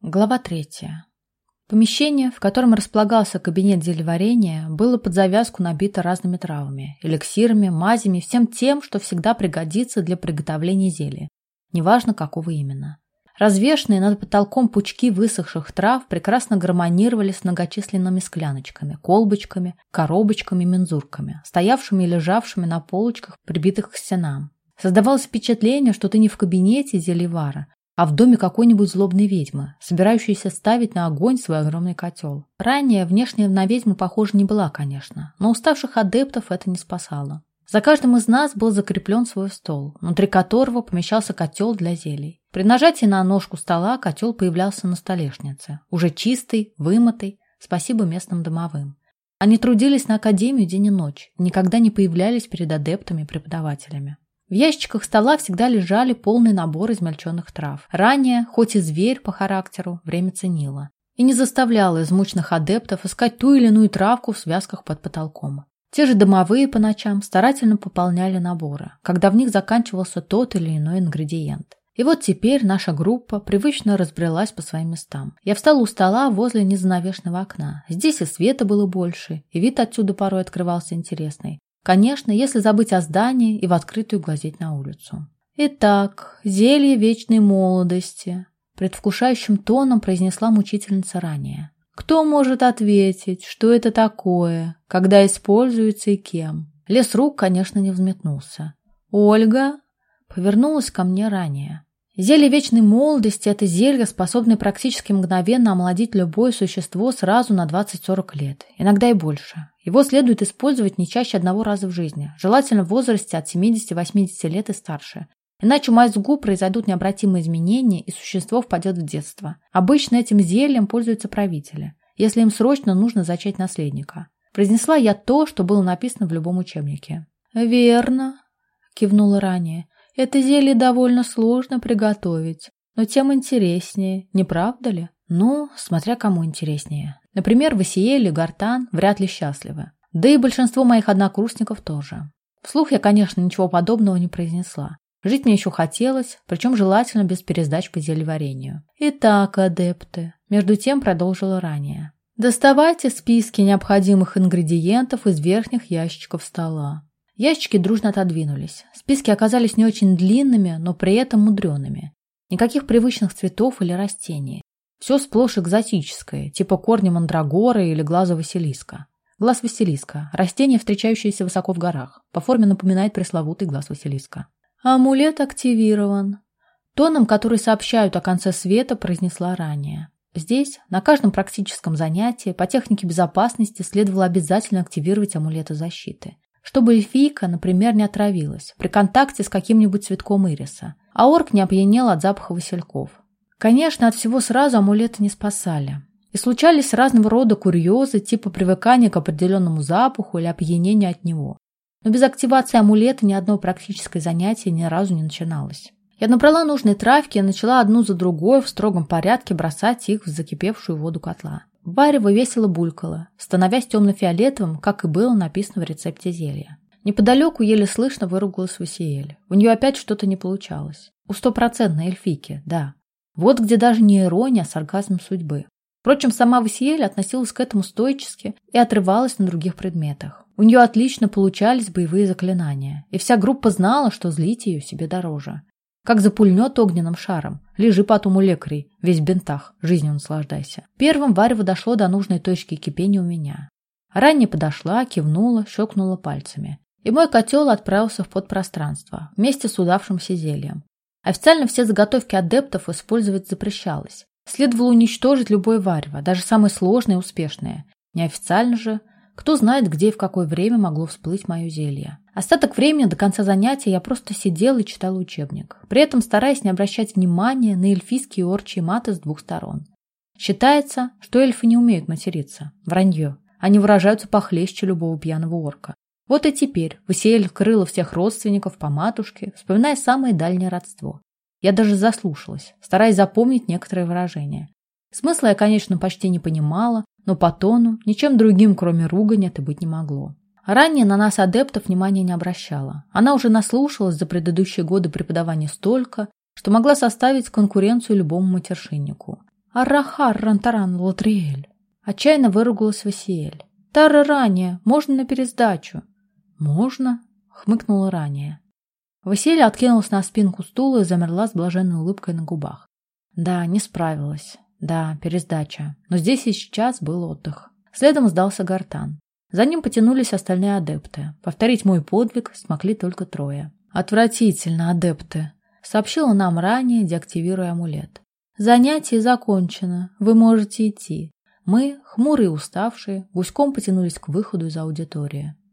Глава третья. Помещение, в котором располагался кабинет зельеварения, было под завязку набито разными травами, эликсирами, мазями, всем тем, что всегда пригодится для приготовления зелья, неважно какого именно. Развешенные над потолком пучки высохших трав прекрасно гармонировали с многочисленными скляночками, колбочками, коробочками, мензурками, стоявшими и лежавшими на полочках, прибитых к стенам. Создавалось впечатление, что ты не в кабинете зельевара, а в доме какой-нибудь злобной ведьмы, собирающейся ставить на огонь свой огромный котел. Ранее внешне на ведьму похожа не была, конечно, но уставших адептов это не спасало. За каждым из нас был закреплен свой стол, внутри которого помещался котел для зелий. При нажатии на ножку стола котел появлялся на столешнице, уже чистый, вымытый, спасибо местным домовым. Они трудились на академию день и ночь, никогда не появлялись перед адептами и преподавателями. В ящичках стола всегда лежали полный набор измельченных трав. Ранее, хоть и зверь по характеру, время ценила. И не заставляла измученных адептов искать ту или иную травку в связках под потолком. Те же домовые по ночам старательно пополняли наборы, когда в них заканчивался тот или иной ингредиент. И вот теперь наша группа привычно разбрелась по своим местам. Я встала у стола возле незанавешенного окна. Здесь и света было больше, и вид отсюда порой открывался интересный. Конечно, если забыть о здании и в открытую глазеть на улицу. Итак, зелье вечной молодости, предвкушающим тоном произнесла мучительница ранее. Кто может ответить, что это такое, когда используется и кем? Лес рук, конечно, не взметнулся. Ольга повернулась ко мне ранее. Зелье вечной молодости – это зелье, способное практически мгновенно омолодить любое существо сразу на 20-40 лет, иногда и больше. Его следует использовать не чаще одного раза в жизни, желательно в возрасте от 70-80 лет и старше. Иначе у мозгу произойдут необратимые изменения, и существо впадет в детство. Обычно этим зельем пользуются правители, если им срочно нужно зачать наследника. Произнесла я то, что было написано в любом учебнике. «Верно», – кивнула ранее. Это зелье довольно сложно приготовить, но тем интереснее, не правда ли? Ну, смотря кому интереснее. Например, Васиэль и Гартан вряд ли счастливы. Да и большинство моих однокурсников тоже. Вслух я, конечно, ничего подобного не произнесла. Жить мне еще хотелось, причем желательно без пересдач по зельеварению. Итак, адепты, между тем продолжила ранее. Доставайте списки необходимых ингредиентов из верхних ящичков стола. Ящики дружно отодвинулись. Списки оказались не очень длинными, но при этом мудреными. Никаких привычных цветов или растений. Все сплошь экзотическое, типа корня мандрагоры или глаза Василиска. Глаз Василиска – растение, встречающееся высоко в горах. По форме напоминает пресловутый глаз Василиска. Амулет активирован. Тоном, который сообщают о конце света, произнесла ранее. Здесь, на каждом практическом занятии, по технике безопасности следовало обязательно активировать амулеты защиты чтобы эльфийка, например, не отравилась при контакте с каким-нибудь цветком ириса, а орк не опьянел от запаха васильков. Конечно, от всего сразу амулеты не спасали. И случались разного рода курьезы, типа привыкания к определенному запаху или опьянения от него. Но без активации амулета ни одно практическое занятие ни разу не начиналось. Я набрала нужные травки и начала одну за другой в строгом порядке бросать их в закипевшую воду котла. Варево весело булькало, становясь темно-фиолетовым, как и было написано в рецепте зелья. Неподалеку еле слышно выругалась Васиэль. У нее опять что-то не получалось. У стопроцентной эльфики, да. Вот где даже не ирония, а сарказм судьбы. Впрочем, сама Васиэль относилась к этому стойчески и отрывалась на других предметах. У нее отлично получались боевые заклинания, и вся группа знала, что злить ее себе дороже. Как запульнет огненным шаром. Лежи потом у лекарей, весь в бинтах, жизнью наслаждайся. Первым Варево дошло до нужной точки кипения у меня. Ранее подошла, кивнула, щелкнула пальцами. И мой котел отправился в подпространство, вместе с удавшимся зельем. Официально все заготовки адептов использовать запрещалось. Следовало уничтожить любое варево, даже самое сложное и успешное. Неофициально же кто знает, где и в какое время могло всплыть мое зелье. Остаток времени до конца занятия я просто сидел и читал учебник, при этом стараясь не обращать внимания на эльфийские и орчие маты с двух сторон. Считается, что эльфы не умеют материться. Вранье. Они выражаются похлеще любого пьяного орка. Вот и теперь Васиэль крыла всех родственников по матушке, вспоминая самое дальнее родство. Я даже заслушалась, стараясь запомнить некоторые выражения. Смысла я, конечно, почти не понимала, но по тону ничем другим, кроме ругани, это быть не могло. Ранее на нас адептов внимания не обращала. Она уже наслушалась за предыдущие годы преподавания столько, что могла составить конкуренцию любому матершиннику. Арахар рантаран латриэль. Отчаянно выругалась Васиэль. Тара ранее, можно на пересдачу. Можно, хмыкнула ранее. Василия откинулась на спинку стула и замерла с блаженной улыбкой на губах. Да, не справилась. Да, пересдача. Но здесь и сейчас был отдых. Следом сдался гортан. За ним потянулись остальные адепты. Повторить мой подвиг смогли только трое. «Отвратительно, адепты!» — сообщила нам ранее, деактивируя амулет. «Занятие закончено. Вы можете идти». Мы, хмурые и уставшие, гуськом потянулись к выходу из аудитории.